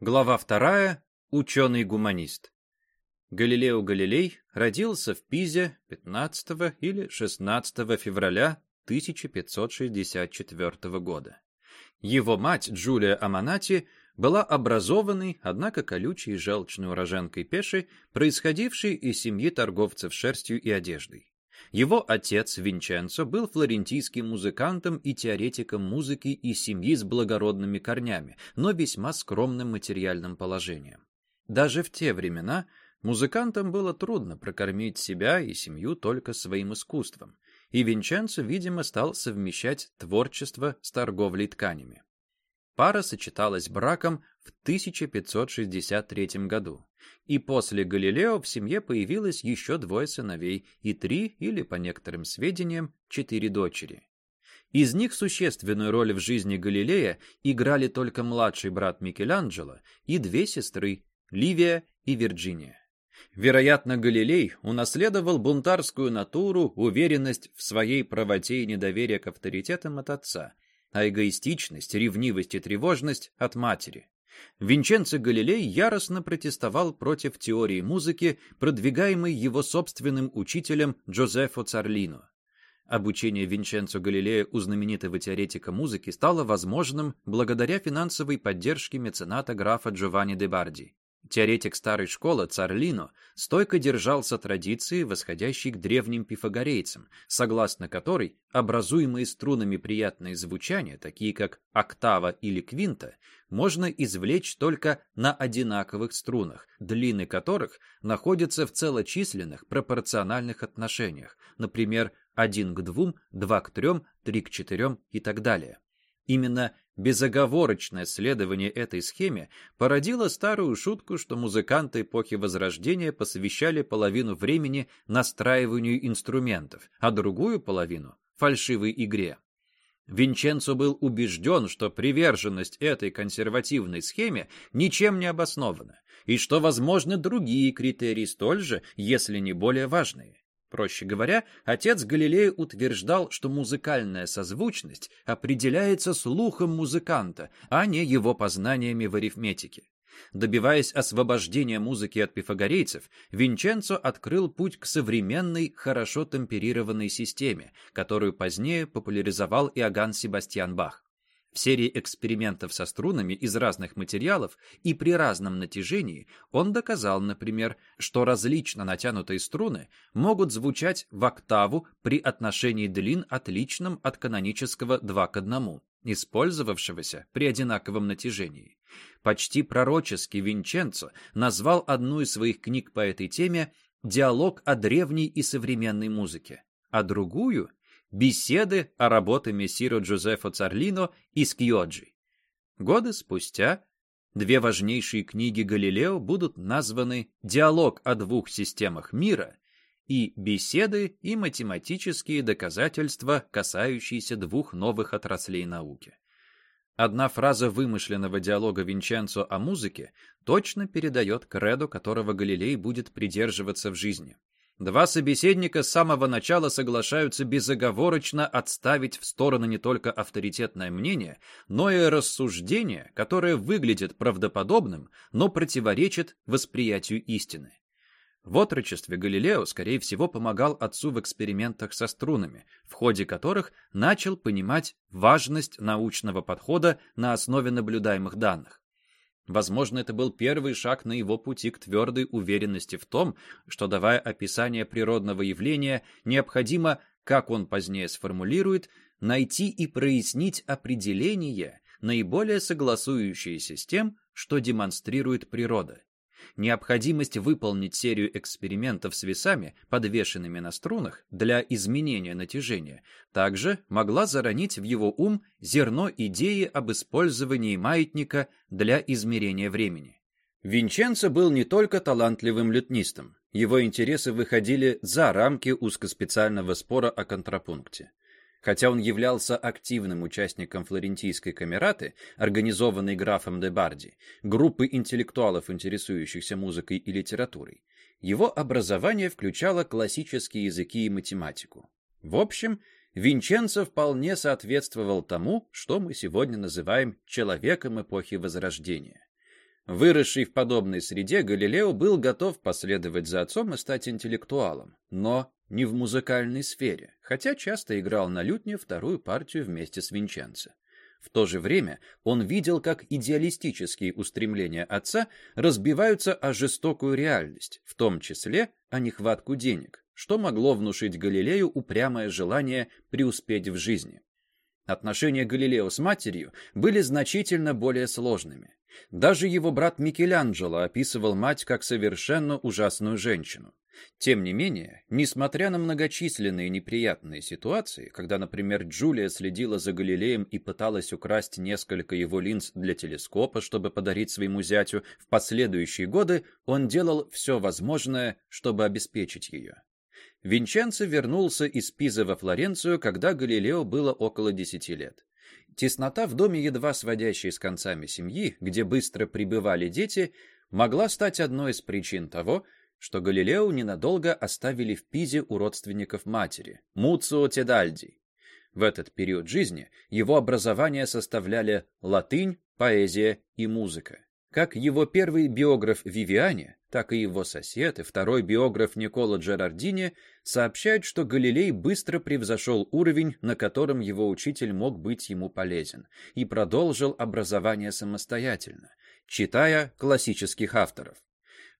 Глава вторая. Ученый-гуманист. Галилео Галилей родился в Пизе 15 или 16 февраля 1564 года. Его мать, Джулия Аманати, была образованной, однако колючей и желчной уроженкой пешей, происходившей из семьи торговцев шерстью и одеждой. Его отец Винченцо был флорентийским музыкантом и теоретиком музыки из семьи с благородными корнями, но весьма скромным материальным положением. Даже в те времена музыкантам было трудно прокормить себя и семью только своим искусством, и Винченцо, видимо, стал совмещать творчество с торговлей тканями. Пара сочеталась браком в 1563 году, и после Галилео в семье появилось еще двое сыновей и три, или, по некоторым сведениям, четыре дочери. Из них существенную роль в жизни Галилея играли только младший брат Микеланджело и две сестры, Ливия и Вирджиния. Вероятно, Галилей унаследовал бунтарскую натуру, уверенность в своей правоте и недоверие к авторитетам от отца – а эгоистичность, ревнивость и тревожность от матери. Винченцо Галилей яростно протестовал против теории музыки, продвигаемой его собственным учителем Джозефо Царлино. Обучение Винченцо Галилея у знаменитого теоретика музыки стало возможным благодаря финансовой поддержке мецената графа Джованни де Барди. Теоретик старой школы Царлино стойко держался традиции, восходящей к древним пифагорейцам, согласно которой образуемые струнами приятные звучания, такие как октава или квинта, можно извлечь только на одинаковых струнах, длины которых находятся в целочисленных пропорциональных отношениях, например, 1 к 2, 2 к 3, 3 к 4 и так далее. Именно безоговорочное следование этой схеме породило старую шутку, что музыканты эпохи Возрождения посвящали половину времени настраиванию инструментов, а другую половину — фальшивой игре. Винченцо был убежден, что приверженность этой консервативной схеме ничем не обоснована, и что возможны другие критерии столь же, если не более важные. Проще говоря, отец Галилея утверждал, что музыкальная созвучность определяется слухом музыканта, а не его познаниями в арифметике. Добиваясь освобождения музыки от пифагорейцев, Винченцо открыл путь к современной, хорошо темперированной системе, которую позднее популяризовал Иоганн Себастьян Бах. В серии экспериментов со струнами из разных материалов и при разном натяжении он доказал, например, что различно натянутые струны могут звучать в октаву при отношении длин отличном от канонического 2 к 1, использовавшегося при одинаковом натяжении. Почти пророчески Винченцо назвал одну из своих книг по этой теме «Диалог о древней и современной музыке», а другую Беседы о работе мессиро Джозефо Царлино и Скьоджи. Годы спустя две важнейшие книги Галилео будут названы «Диалог о двух системах мира» и «Беседы и математические доказательства, касающиеся двух новых отраслей науки». Одна фраза вымышленного диалога Винченцо о музыке точно передает кредо, которого Галилей будет придерживаться в жизни. Два собеседника с самого начала соглашаются безоговорочно отставить в сторону не только авторитетное мнение, но и рассуждение, которое выглядит правдоподобным, но противоречит восприятию истины. В отрочестве Галилео, скорее всего, помогал отцу в экспериментах со струнами, в ходе которых начал понимать важность научного подхода на основе наблюдаемых данных. Возможно, это был первый шаг на его пути к твердой уверенности в том, что, давая описание природного явления, необходимо, как он позднее сформулирует, найти и прояснить определение, наиболее согласующееся с тем, что демонстрирует природа. Необходимость выполнить серию экспериментов с весами, подвешенными на струнах, для изменения натяжения, также могла заронить в его ум зерно идеи об использовании маятника для измерения времени. Винченцо был не только талантливым лютнистом, его интересы выходили за рамки узкоспециального спора о контрапункте. Хотя он являлся активным участником флорентийской камераты, организованной графом де Барди, группы интеллектуалов, интересующихся музыкой и литературой, его образование включало классические языки и математику. В общем, Винченцо вполне соответствовал тому, что мы сегодня называем человеком эпохи Возрождения. Выросший в подобной среде, Галилео был готов последовать за отцом и стать интеллектуалом, но не в музыкальной сфере, хотя часто играл на лютне вторую партию вместе с Винченцо. В то же время он видел, как идеалистические устремления отца разбиваются о жестокую реальность, в том числе о нехватку денег, что могло внушить Галилею упрямое желание преуспеть в жизни. Отношения Галилео с матерью были значительно более сложными. Даже его брат Микеланджело описывал мать как совершенно ужасную женщину. Тем не менее, несмотря на многочисленные неприятные ситуации, когда, например, Джулия следила за Галилеем и пыталась украсть несколько его линз для телескопа, чтобы подарить своему зятю, в последующие годы он делал все возможное, чтобы обеспечить ее. Винченцо вернулся из Пизы во Флоренцию, когда Галилео было около десяти лет. Теснота в доме, едва сводящей с концами семьи, где быстро прибывали дети, могла стать одной из причин того, что Галилео ненадолго оставили в Пизе у родственников матери, Муцио Тедальди. В этот период жизни его образование составляли латынь, поэзия и музыка. Как его первый биограф Вивиане, так и его сосед и второй биограф Никола Джерардини сообщают, что Галилей быстро превзошел уровень, на котором его учитель мог быть ему полезен, и продолжил образование самостоятельно, читая классических авторов.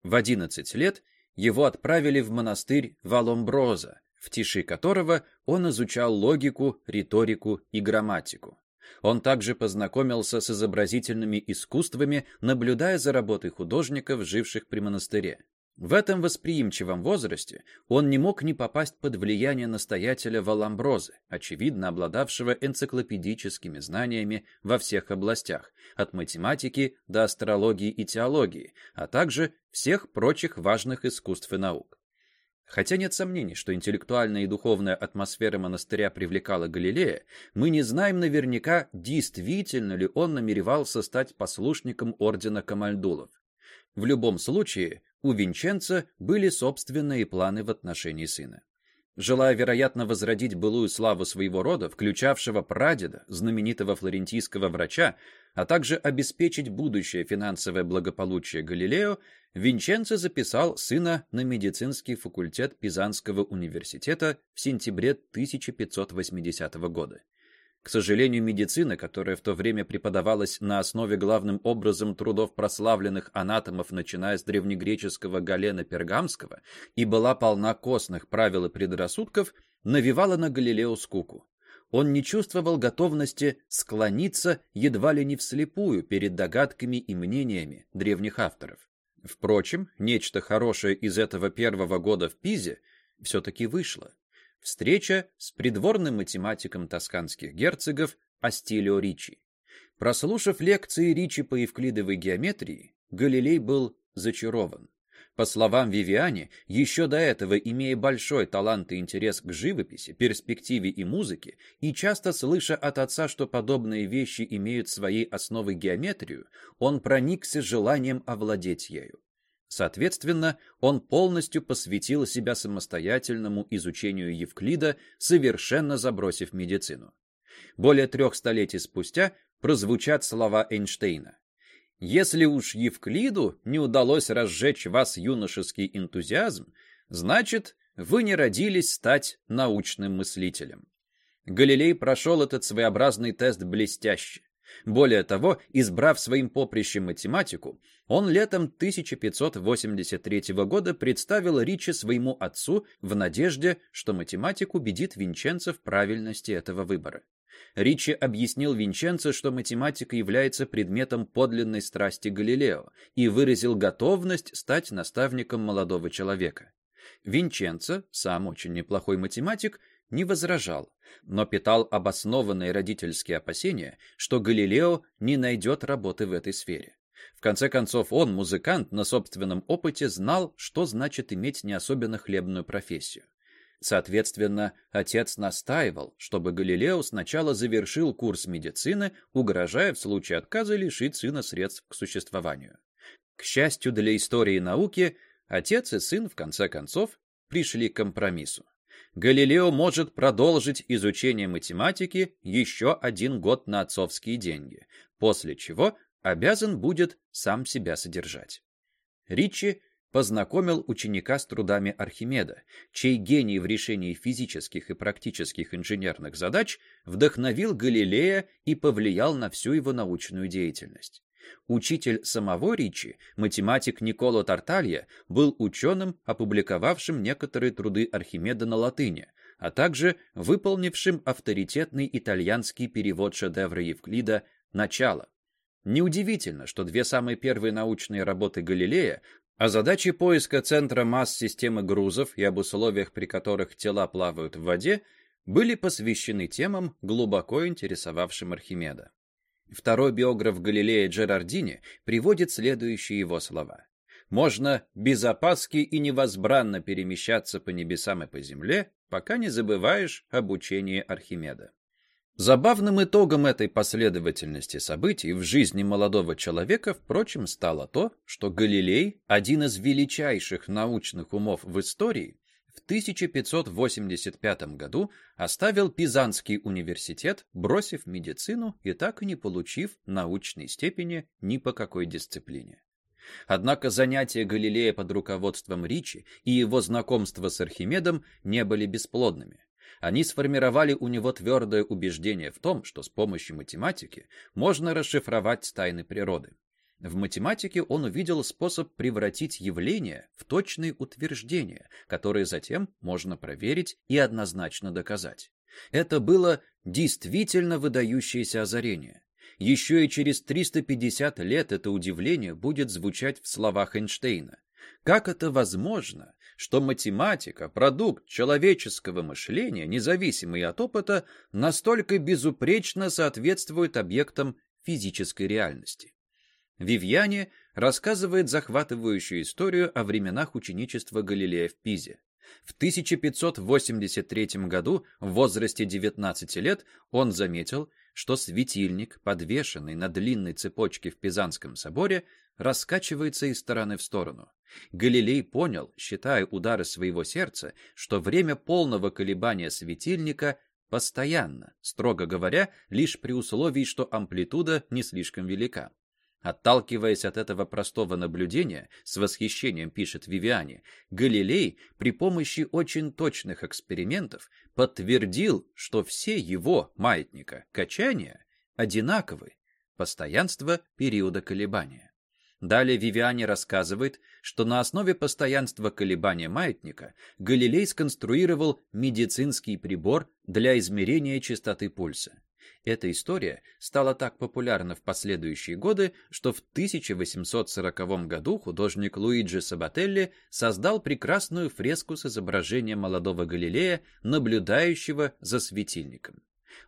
В 11 лет его отправили в монастырь Валомброза, в тиши которого он изучал логику, риторику и грамматику. Он также познакомился с изобразительными искусствами, наблюдая за работой художников, живших при монастыре. В этом восприимчивом возрасте он не мог не попасть под влияние настоятеля Валамброзы, очевидно обладавшего энциклопедическими знаниями во всех областях, от математики до астрологии и теологии, а также всех прочих важных искусств и наук. Хотя нет сомнений, что интеллектуальная и духовная атмосфера монастыря привлекала Галилея, мы не знаем наверняка, действительно ли он намеревался стать послушником ордена Камальдулов. В любом случае, у Винченца были собственные планы в отношении сына. Желая, вероятно, возродить былую славу своего рода, включавшего прадеда, знаменитого флорентийского врача, а также обеспечить будущее финансовое благополучие Галилео, Винченцо записал сына на медицинский факультет Пизанского университета в сентябре 1580 года. К сожалению, медицина, которая в то время преподавалась на основе главным образом трудов прославленных анатомов, начиная с древнегреческого Галена Пергамского, и была полна костных правил и предрассудков, навевала на Галилео скуку. Он не чувствовал готовности склониться едва ли не вслепую перед догадками и мнениями древних авторов. Впрочем, нечто хорошее из этого первого года в Пизе все-таки вышло. Встреча с придворным математиком тосканских герцогов Астилио Ричи. Прослушав лекции Ричи по евклидовой геометрии, Галилей был зачарован. По словам Вивиани, еще до этого, имея большой талант и интерес к живописи, перспективе и музыке, и часто слыша от отца, что подобные вещи имеют своей основой геометрию, он проникся желанием овладеть ею. Соответственно, он полностью посвятил себя самостоятельному изучению Евклида, совершенно забросив медицину. Более трех столетий спустя прозвучат слова Эйнштейна. «Если уж Евклиду не удалось разжечь вас юношеский энтузиазм, значит, вы не родились стать научным мыслителем». Галилей прошел этот своеобразный тест блестяще. Более того, избрав своим поприщем математику, он летом 1583 года представил Ричи своему отцу в надежде, что математик убедит Винченцо в правильности этого выбора. Ричи объяснил Винченцо, что математика является предметом подлинной страсти Галилео, и выразил готовность стать наставником молодого человека. Винченцо, сам очень неплохой математик, не возражал, но питал обоснованные родительские опасения, что Галилео не найдет работы в этой сфере. В конце концов, он, музыкант, на собственном опыте знал, что значит иметь не особенно хлебную профессию. Соответственно, отец настаивал, чтобы Галилео сначала завершил курс медицины, угрожая в случае отказа лишить сына средств к существованию. К счастью для истории науки, отец и сын, в конце концов, пришли к компромиссу. Галилео может продолжить изучение математики еще один год на отцовские деньги, после чего обязан будет сам себя содержать. Ричи познакомил ученика с трудами Архимеда, чей гений в решении физических и практических инженерных задач вдохновил Галилея и повлиял на всю его научную деятельность. Учитель самого Ричи, математик Николо Тарталья, был ученым, опубликовавшим некоторые труды Архимеда на латыни, а также выполнившим авторитетный итальянский перевод шедевра Евклида «Начало». Неудивительно, что две самые первые научные работы Галилея о задаче поиска центра масс системы грузов и об условиях, при которых тела плавают в воде, были посвящены темам, глубоко интересовавшим Архимеда. Второй биограф Галилея Джерардини приводит следующие его слова. «Можно без опаски и невозбранно перемещаться по небесам и по земле, пока не забываешь об учении Архимеда». Забавным итогом этой последовательности событий в жизни молодого человека, впрочем, стало то, что Галилей, один из величайших научных умов в истории, в 1585 году оставил Пизанский университет, бросив медицину и так и не получив научной степени ни по какой дисциплине. Однако занятия Галилея под руководством Ричи и его знакомство с Архимедом не были бесплодными. Они сформировали у него твердое убеждение в том, что с помощью математики можно расшифровать тайны природы. В математике он увидел способ превратить явления в точные утверждения, которые затем можно проверить и однозначно доказать. Это было действительно выдающееся озарение. Еще и через 350 лет это удивление будет звучать в словах Эйнштейна. Как это возможно, что математика, продукт человеческого мышления, независимый от опыта, настолько безупречно соответствует объектам физической реальности? Вивьяне рассказывает захватывающую историю о временах ученичества Галилея в Пизе. В 1583 году, в возрасте 19 лет, он заметил, что светильник, подвешенный на длинной цепочке в Пизанском соборе, раскачивается из стороны в сторону. Галилей понял, считая удары своего сердца, что время полного колебания светильника постоянно, строго говоря, лишь при условии, что амплитуда не слишком велика. Отталкиваясь от этого простого наблюдения, с восхищением пишет Вивиане, Галилей при помощи очень точных экспериментов подтвердил, что все его маятника качания одинаковы, постоянство периода колебания. Далее Вивиане рассказывает, что на основе постоянства колебания маятника Галилей сконструировал медицинский прибор для измерения частоты пульса. Эта история стала так популярна в последующие годы, что в 1840 году художник Луиджи Сабателли создал прекрасную фреску с изображением молодого Галилея, наблюдающего за светильником.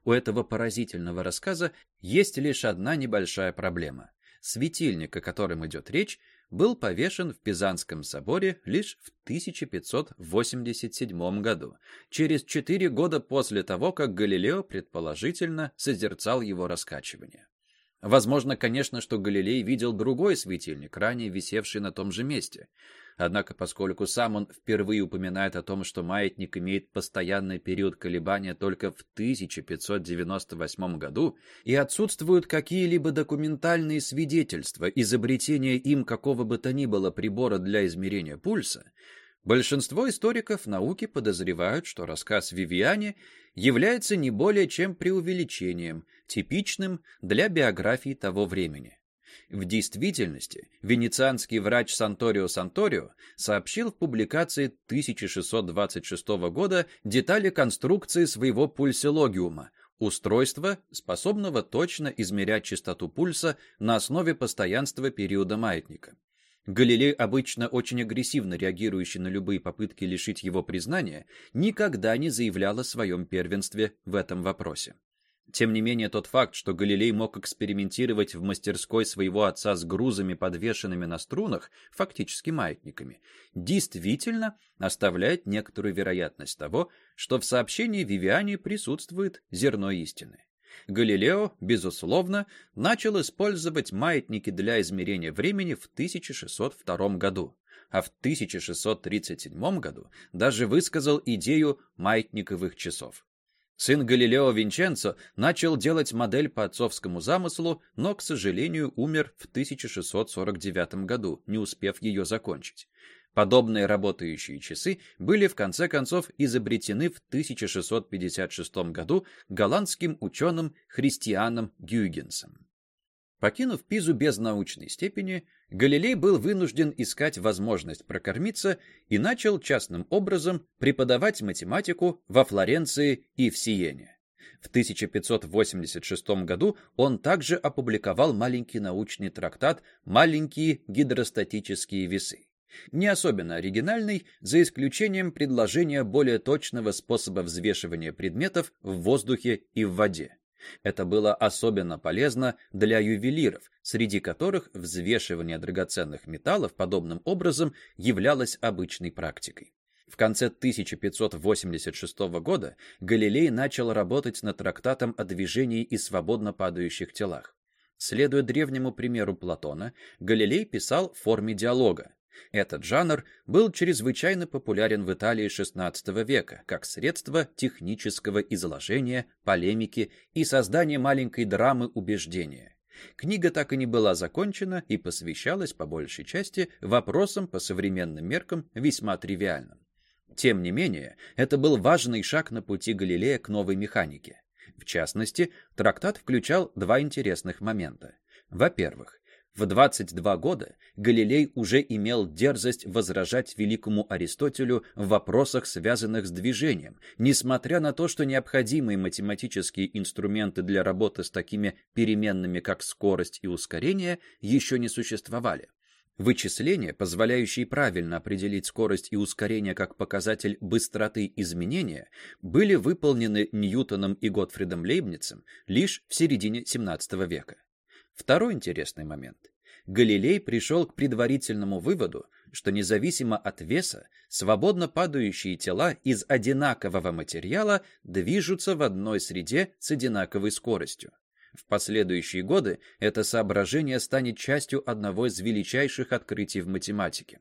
У этого поразительного рассказа есть лишь одна небольшая проблема. Светильник, о котором идет речь, был повешен в Пизанском соборе лишь в 1587 году, через четыре года после того, как Галилео предположительно созерцал его раскачивание. Возможно, конечно, что Галилей видел другой светильник, ранее висевший на том же месте. Однако, поскольку сам он впервые упоминает о том, что маятник имеет постоянный период колебания только в 1598 году, и отсутствуют какие-либо документальные свидетельства изобретения им какого бы то ни было прибора для измерения пульса, большинство историков науки подозревают, что рассказ Вивиане является не более чем преувеличением, типичным для биографии того времени. В действительности, венецианский врач Санторио Санторио сообщил в публикации 1626 года детали конструкции своего пульсилогиума, устройства, способного точно измерять частоту пульса на основе постоянства периода маятника. Галилей, обычно очень агрессивно реагирующий на любые попытки лишить его признания, никогда не заявлял о своем первенстве в этом вопросе. Тем не менее, тот факт, что Галилей мог экспериментировать в мастерской своего отца с грузами, подвешенными на струнах, фактически маятниками, действительно оставляет некоторую вероятность того, что в сообщении Вивиани присутствует зерно истины. Галилео, безусловно, начал использовать маятники для измерения времени в 1602 году, а в 1637 году даже высказал идею маятниковых часов. Сын Галилео Винченцо начал делать модель по отцовскому замыслу, но, к сожалению, умер в 1649 году, не успев ее закончить. Подобные работающие часы были в конце концов изобретены в 1656 году голландским ученым Христианом Гюйгенсом. Покинув Пизу без научной степени, Галилей был вынужден искать возможность прокормиться и начал частным образом преподавать математику во Флоренции и в Сиене. В 1586 году он также опубликовал маленький научный трактат «Маленькие гидростатические весы». Не особенно оригинальный, за исключением предложения более точного способа взвешивания предметов в воздухе и в воде. Это было особенно полезно для ювелиров, среди которых взвешивание драгоценных металлов подобным образом являлось обычной практикой. В конце 1586 года Галилей начал работать над трактатом о движении и свободно падающих телах. Следуя древнему примеру Платона, Галилей писал в форме диалога, этот жанр был чрезвычайно популярен в Италии XVI века как средство технического изложения, полемики и создания маленькой драмы убеждения. Книга так и не была закончена и посвящалась по большей части вопросам по современным меркам весьма тривиальным. Тем не менее, это был важный шаг на пути Галилея к новой механике. В частности, трактат включал два интересных момента. Во-первых, в 22 года Галилей уже имел дерзость возражать великому Аристотелю в вопросах, связанных с движением, несмотря на то, что необходимые математические инструменты для работы с такими переменными, как скорость и ускорение, еще не существовали. Вычисления, позволяющие правильно определить скорость и ускорение как показатель быстроты изменения, были выполнены Ньютоном и Готфридом Лейбницем лишь в середине XVII века. Второй интересный момент. Галилей пришел к предварительному выводу, что независимо от веса, свободно падающие тела из одинакового материала движутся в одной среде с одинаковой скоростью. В последующие годы это соображение станет частью одного из величайших открытий в математике.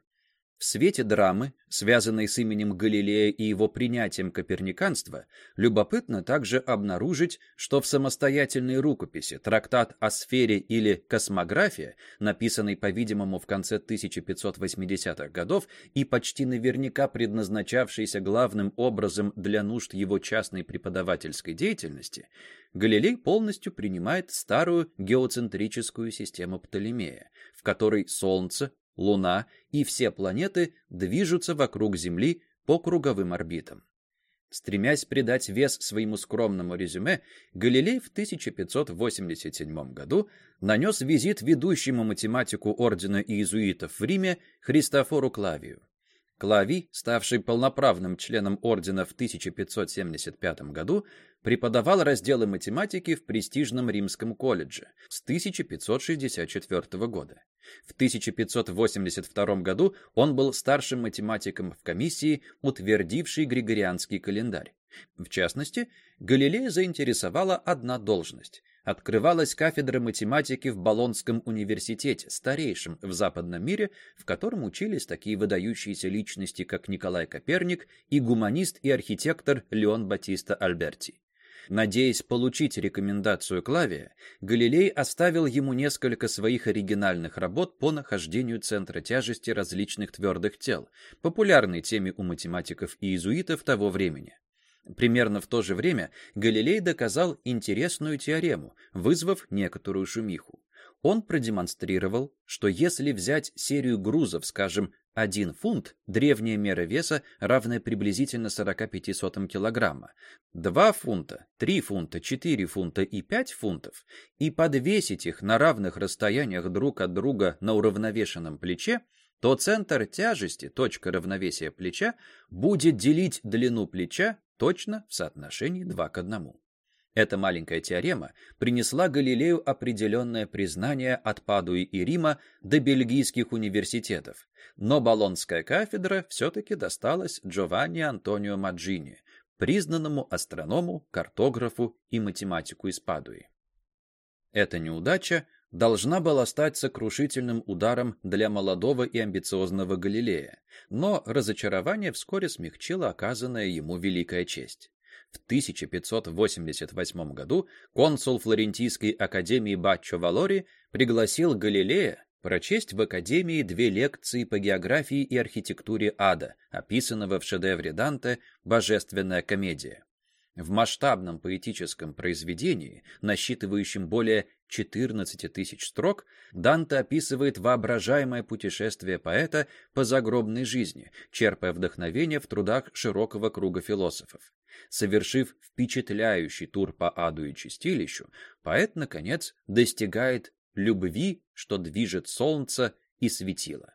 В свете драмы, связанной с именем Галилея и его принятием коперниканства, любопытно также обнаружить, что в самостоятельной рукописи трактат о сфере или космография, написанный, по-видимому, в конце 1580-х годов и почти наверняка предназначавшийся главным образом для нужд его частной преподавательской деятельности, Галилей полностью принимает старую геоцентрическую систему Птолемея, в которой Солнце, Луна и все планеты движутся вокруг Земли по круговым орбитам. Стремясь придать вес своему скромному резюме, Галилей в 1587 году нанес визит ведущему математику ордена иезуитов в Риме Христофору Клавию. Клавий, ставший полноправным членом ордена в 1575 году, преподавал разделы математики в престижном римском колледже с 1564 года. В 1582 году он был старшим математиком в комиссии, утвердившей Григорианский календарь. В частности, Галилея заинтересовала одна должность открывалась кафедра математики в Болонском университете, старейшем в западном мире, в котором учились такие выдающиеся личности, как Николай Коперник и гуманист и архитектор Леон Батиста Альберти. Надеясь получить рекомендацию Клавия, Галилей оставил ему несколько своих оригинальных работ по нахождению центра тяжести различных твердых тел, популярной теме у математиков и иезуитов того времени. Примерно в то же время Галилей доказал интересную теорему, вызвав некоторую шумиху. Он продемонстрировал, что если взять серию грузов, скажем, 1 фунт, древняя мера веса, равная приблизительно 45 сотым килограмма, 2 фунта, 3 фунта, 4 фунта и 5 фунтов, и подвесить их на равных расстояниях друг от друга на уравновешенном плече, то центр тяжести, точка равновесия плеча, будет делить длину плеча точно в соотношении 2 к 1. Эта маленькая теорема принесла Галилею определенное признание от Падуи и Рима до бельгийских университетов, но Болонская кафедра все-таки досталась Джованни Антонио Маджини, признанному астроному, картографу и математику из Падуи. Эта неудача должна была стать сокрушительным ударом для молодого и амбициозного Галилея, но разочарование вскоре смягчило оказанная ему великая честь. В 1588 году консул Флорентийской академии Баччо Валори пригласил Галилея прочесть в академии две лекции по географии и архитектуре ада, описанного в шедевре Данте «Божественная комедия». В масштабном поэтическом произведении, насчитывающем более 14 тысяч строк, Данте описывает воображаемое путешествие поэта по загробной жизни, черпая вдохновение в трудах широкого круга философов. Совершив впечатляющий тур по аду и чистилищу, поэт, наконец, достигает любви, что движет солнце и светило.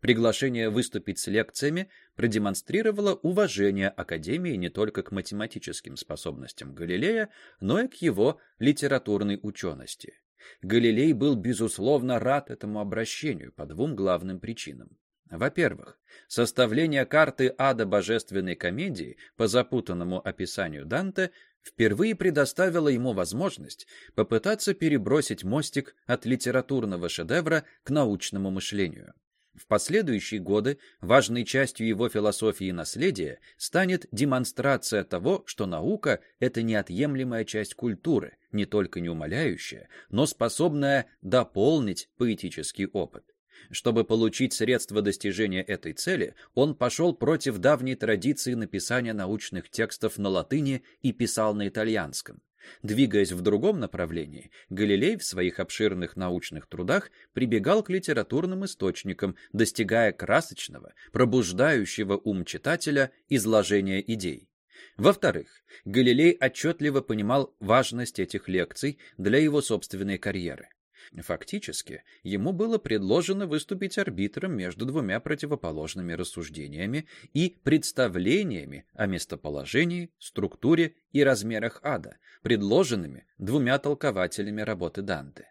Приглашение выступить с лекциями продемонстрировало уважение Академии не только к математическим способностям Галилея, но и к его литературной учености. Галилей был, безусловно, рад этому обращению по двум главным причинам. Во-первых, составление карты ада божественной комедии по запутанному описанию Данте впервые предоставило ему возможность попытаться перебросить мостик от литературного шедевра к научному мышлению. В последующие годы важной частью его философии наследия станет демонстрация того, что наука – это неотъемлемая часть культуры, не только не умаляющая, но способная дополнить поэтический опыт. Чтобы получить средства достижения этой цели, он пошел против давней традиции написания научных текстов на латыни и писал на итальянском. Двигаясь в другом направлении, Галилей в своих обширных научных трудах прибегал к литературным источникам, достигая красочного, пробуждающего ум читателя изложения идей. Во-вторых, Галилей отчетливо понимал важность этих лекций для его собственной карьеры. Фактически, ему было предложено выступить арбитром между двумя противоположными рассуждениями и представлениями о местоположении, структуре и размерах ада, предложенными двумя толкователями работы Данте.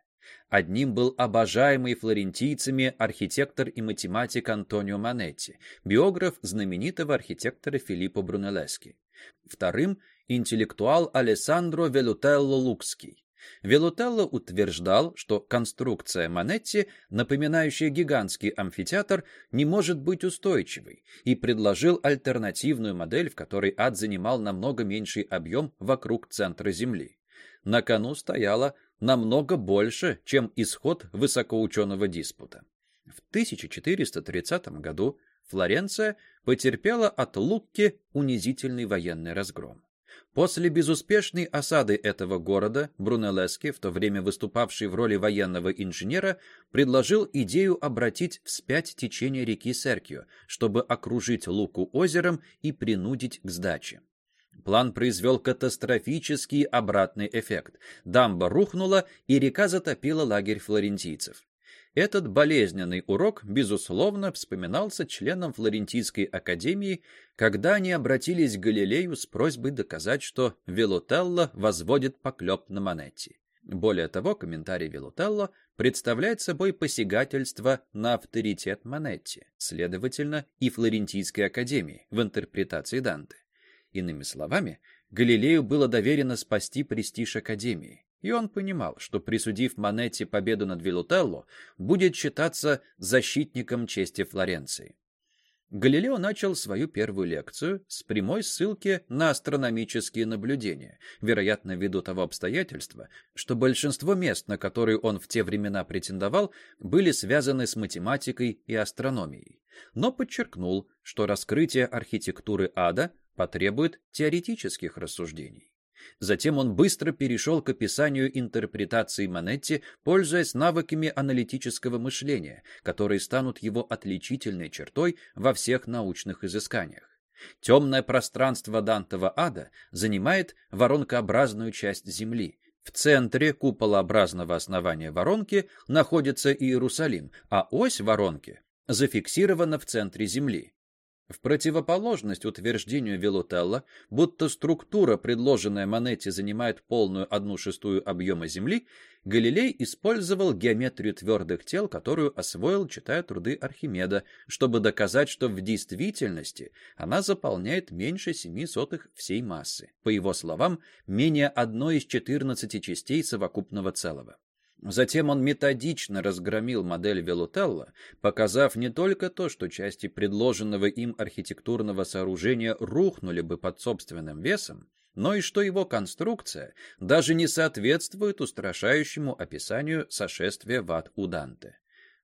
Одним был обожаемый флорентийцами архитектор и математик Антонио Манетти, биограф знаменитого архитектора Филиппо Брунеллески. Вторым – интеллектуал Алессандро Велутелло Лукский, Велутелло утверждал, что конструкция Манетти, напоминающая гигантский амфитеатр, не может быть устойчивой, и предложил альтернативную модель, в которой ад занимал намного меньший объем вокруг центра Земли. На кону стояло намного больше, чем исход высокоученого диспута. В 1430 году Флоренция потерпела от Лукки унизительный военный разгром. После безуспешной осады этого города Брунеллески, в то время выступавший в роли военного инженера, предложил идею обратить вспять течение реки Серкио, чтобы окружить Луку озером и принудить к сдаче. План произвел катастрофический обратный эффект. Дамба рухнула, и река затопила лагерь флорентийцев. Этот болезненный урок, безусловно, вспоминался членам Флорентийской академии, когда они обратились к Галилею с просьбой доказать, что Велутелло возводит поклеп на Монетти. Более того, комментарий Велутелло представляет собой посягательство на авторитет Монетти, следовательно, и Флорентийской академии в интерпретации Данте. Иными словами, Галилею было доверено спасти престиж академии. И он понимал, что присудив Монетти победу над Вилутелло, будет считаться защитником чести Флоренции. Галилео начал свою первую лекцию с прямой ссылки на астрономические наблюдения, вероятно, ввиду того обстоятельства, что большинство мест, на которые он в те времена претендовал, были связаны с математикой и астрономией, но подчеркнул, что раскрытие архитектуры ада потребует теоретических рассуждений. Затем он быстро перешел к описанию интерпретации Манетти, пользуясь навыками аналитического мышления, которые станут его отличительной чертой во всех научных изысканиях. Темное пространство Дантова ада занимает воронкообразную часть Земли. В центре куполообразного основания воронки находится Иерусалим, а ось воронки зафиксирована в центре Земли. В противоположность утверждению Велутелла, будто структура, предложенная Монетти, занимает полную одну шестую объема Земли, Галилей использовал геометрию твердых тел, которую освоил, читая труды Архимеда, чтобы доказать, что в действительности она заполняет меньше семи сотых всей массы. По его словам, менее одной из четырнадцати частей совокупного целого. Затем он методично разгромил модель Велутелла, показав не только то, что части предложенного им архитектурного сооружения рухнули бы под собственным весом, но и что его конструкция даже не соответствует устрашающему описанию сошествия в ад у Данте.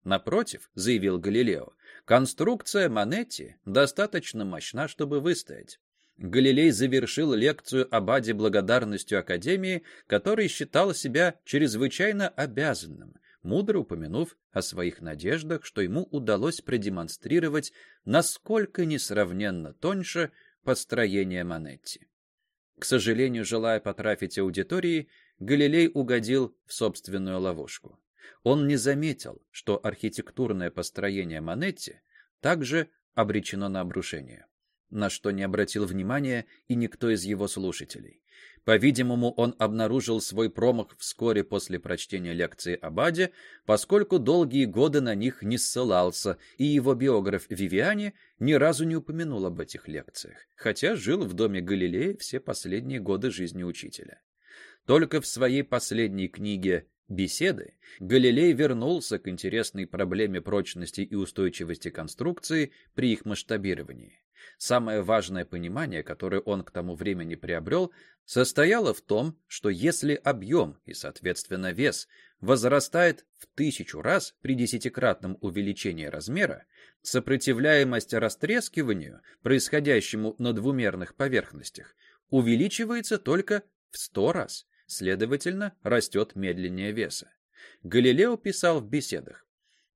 Напротив, заявил Галилео, конструкция Манетти достаточно мощна, чтобы выстоять. Галилей завершил лекцию об аде благодарностью Академии, который считал себя чрезвычайно обязанным, мудро упомянув о своих надеждах, что ему удалось продемонстрировать, насколько несравненно тоньше построение Манетти. К сожалению, желая потрафить аудитории, Галилей угодил в собственную ловушку. Он не заметил, что архитектурное построение Манетти также обречено на обрушение на что не обратил внимания и никто из его слушателей. По-видимому, он обнаружил свой промах вскоре после прочтения лекции об Аде, поскольку долгие годы на них не ссылался, и его биограф Вивиани ни разу не упомянул об этих лекциях, хотя жил в доме Галилея все последние годы жизни учителя. Только в своей последней книге «Беседы» Галилей вернулся к интересной проблеме прочности и устойчивости конструкции при их масштабировании. Самое важное понимание, которое он к тому времени приобрел, состояло в том, что если объем и, соответственно, вес возрастает в тысячу раз при десятикратном увеличении размера, сопротивляемость растрескиванию, происходящему на двумерных поверхностях, увеличивается только в сто раз, следовательно, растет медленнее веса. Галилео писал в беседах,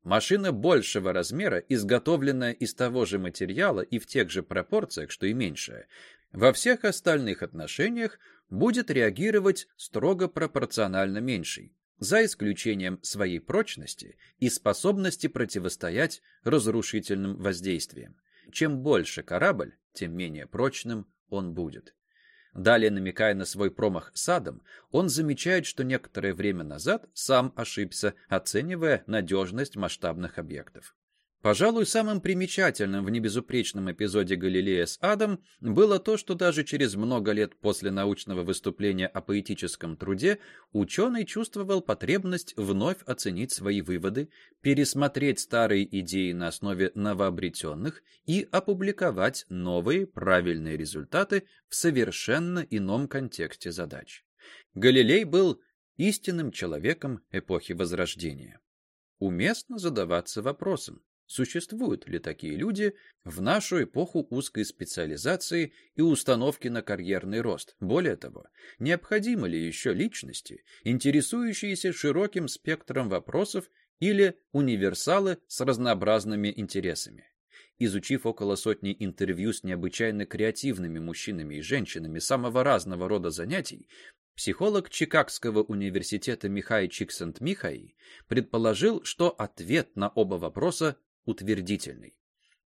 Машина большего размера, изготовленная из того же материала и в тех же пропорциях, что и меньшая, во всех остальных отношениях будет реагировать строго пропорционально меньшей, за исключением своей прочности и способности противостоять разрушительным воздействиям. Чем больше корабль, тем менее прочным он будет. Далее, намекая на свой промах с адом, он замечает, что некоторое время назад сам ошибся, оценивая надежность масштабных объектов. Пожалуй, самым примечательным в небезупречном эпизоде Галилея с Адом было то, что даже через много лет после научного выступления о поэтическом труде ученый чувствовал потребность вновь оценить свои выводы, пересмотреть старые идеи на основе новообретенных и опубликовать новые правильные результаты в совершенно ином контексте задач. Галилей был истинным человеком эпохи Возрождения. Уместно задаваться вопросом, Существуют ли такие люди в нашу эпоху узкой специализации и установки на карьерный рост? Более того, необходимы ли еще личности, интересующиеся широким спектром вопросов или универсалы с разнообразными интересами? Изучив около сотни интервью с необычайно креативными мужчинами и женщинами самого разного рода занятий, Психолог Чикагского университета Михай Чиксент-Михай предположил, что ответ на оба вопроса утвердительный.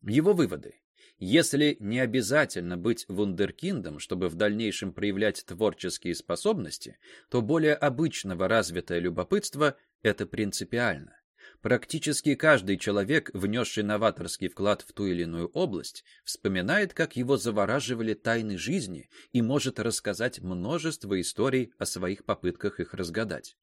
Его выводы. Если не обязательно быть вундеркиндом, чтобы в дальнейшем проявлять творческие способности, то более обычного развитое любопытство – это принципиально. Практически каждый человек, внесший новаторский вклад в ту или иную область, вспоминает, как его завораживали тайны жизни и может рассказать множество историй о своих попытках их разгадать.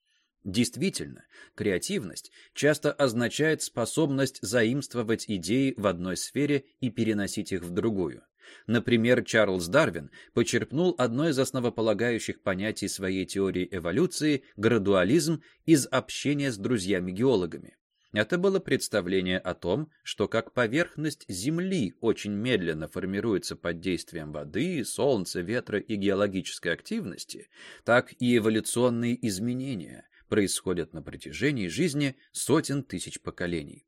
Действительно, креативность часто означает способность заимствовать идеи в одной сфере и переносить их в другую. Например, Чарльз Дарвин почерпнул одно из основополагающих понятий своей теории эволюции – градуализм из общения с друзьями-геологами. Это было представление о том, что как поверхность Земли очень медленно формируется под действием воды, солнца, ветра и геологической активности, так и эволюционные изменения происходят на протяжении жизни сотен тысяч поколений.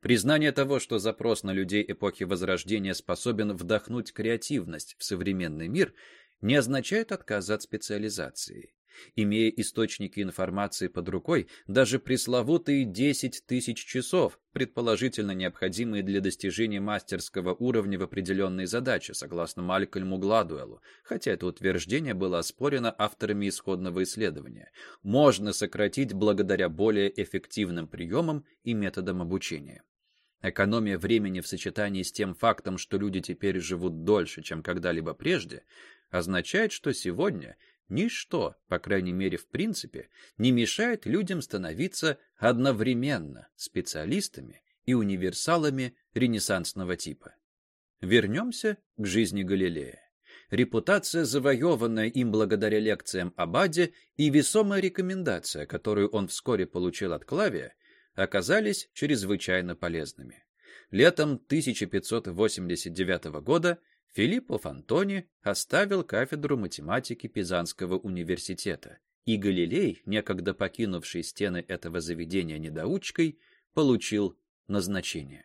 Признание того, что запрос на людей эпохи Возрождения способен вдохнуть креативность в современный мир, не означает отказ от специализации. Имея источники информации под рукой, даже пресловутые 10 тысяч часов, предположительно необходимые для достижения мастерского уровня в определенной задаче, согласно Малькольму Гладуэлу, хотя это утверждение было оспорено авторами исходного исследования, можно сократить благодаря более эффективным приемам и методам обучения. Экономия времени в сочетании с тем фактом, что люди теперь живут дольше, чем когда-либо прежде, означает, что сегодня – Ничто, по крайней мере в принципе, не мешает людям становиться одновременно специалистами и универсалами ренессансного типа. Вернемся к жизни Галилея. репутация, завоеванная им благодаря лекциям Абаде, и весомая рекомендация, которую он вскоре получил от Клавия, оказались чрезвычайно полезными. Летом 1589 года Филиппо Фантони оставил кафедру математики Пизанского университета, и Галилей, некогда покинувший стены этого заведения недоучкой, получил назначение.